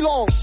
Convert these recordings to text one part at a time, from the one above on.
long.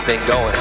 This thing going.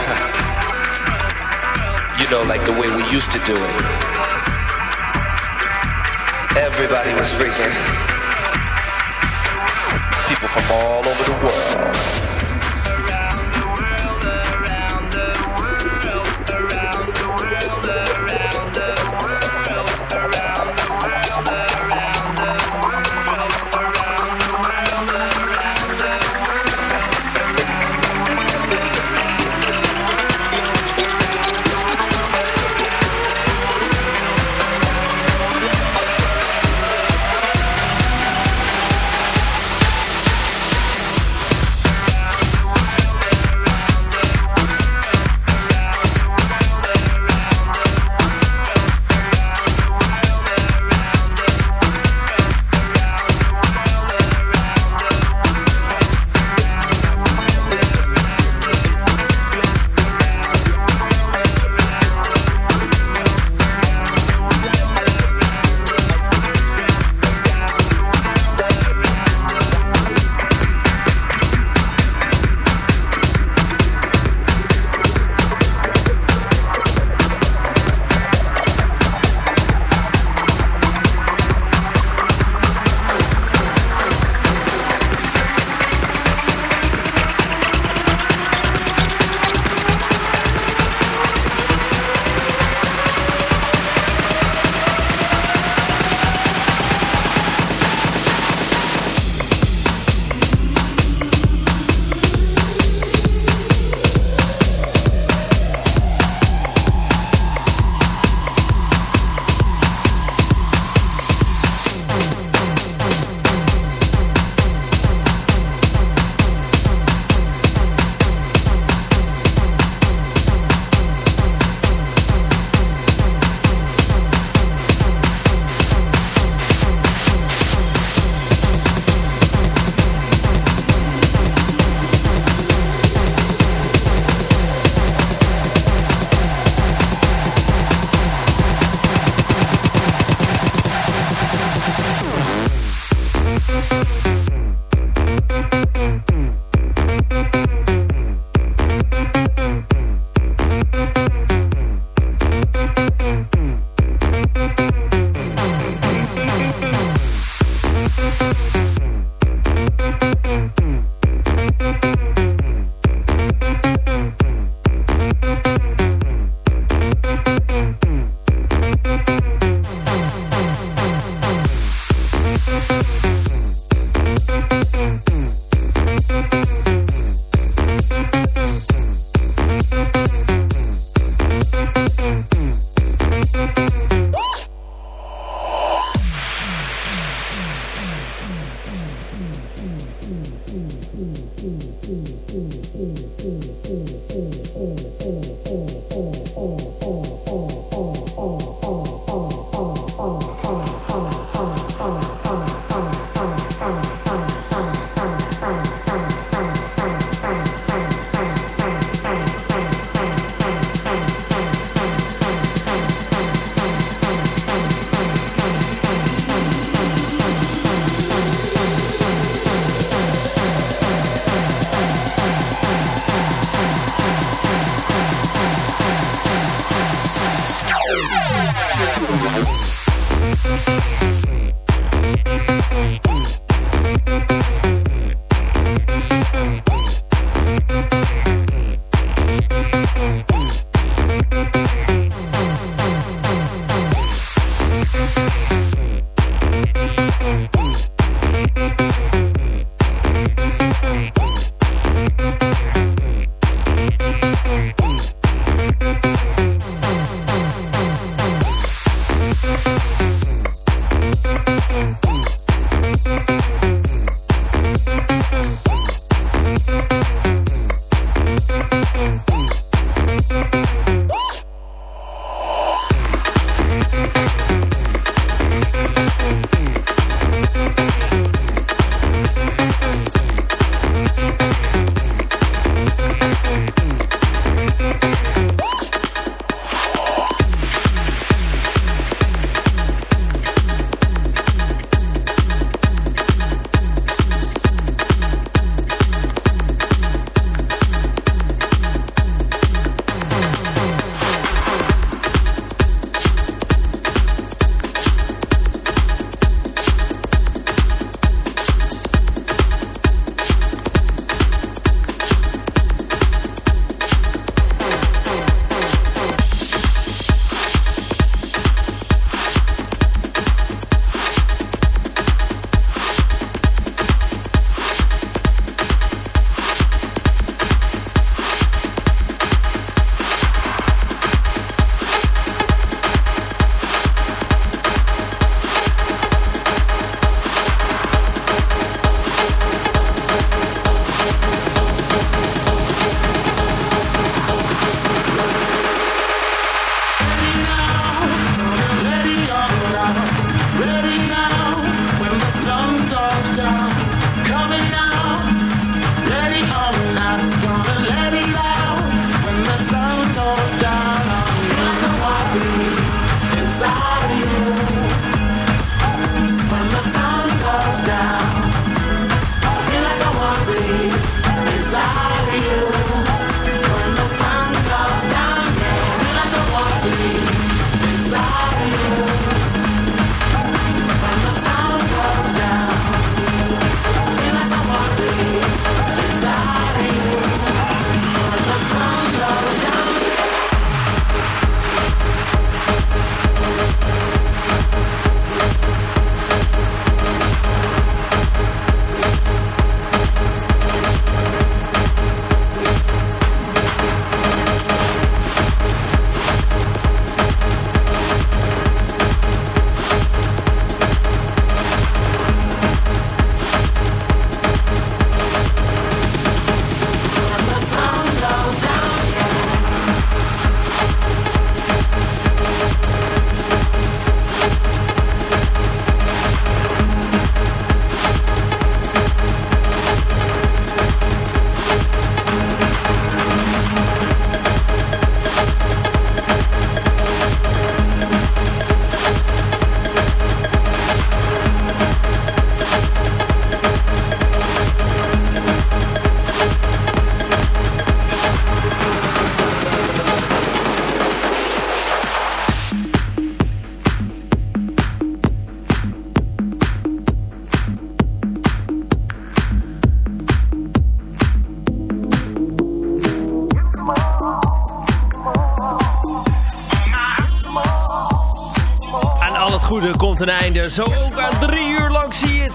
Zo ook aan drie uur lang zie je het.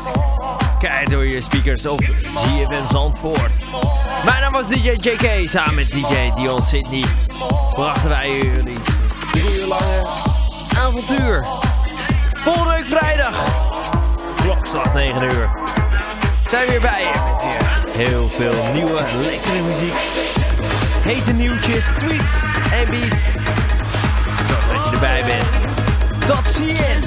Kijk door je speakers op ZFM Zandvoort. Mijn naam was DJ JK. Samen met DJ Dion Sydney brachten wij jullie drie uur lange avontuur. Volgende week vrijdag. Klokslag 9 uur. Zijn we weer bij je. Heel veel nieuwe, lekkere muziek. Hete nieuwtjes, tweets en beats. Zorg dat je erbij bent. Tot ziens.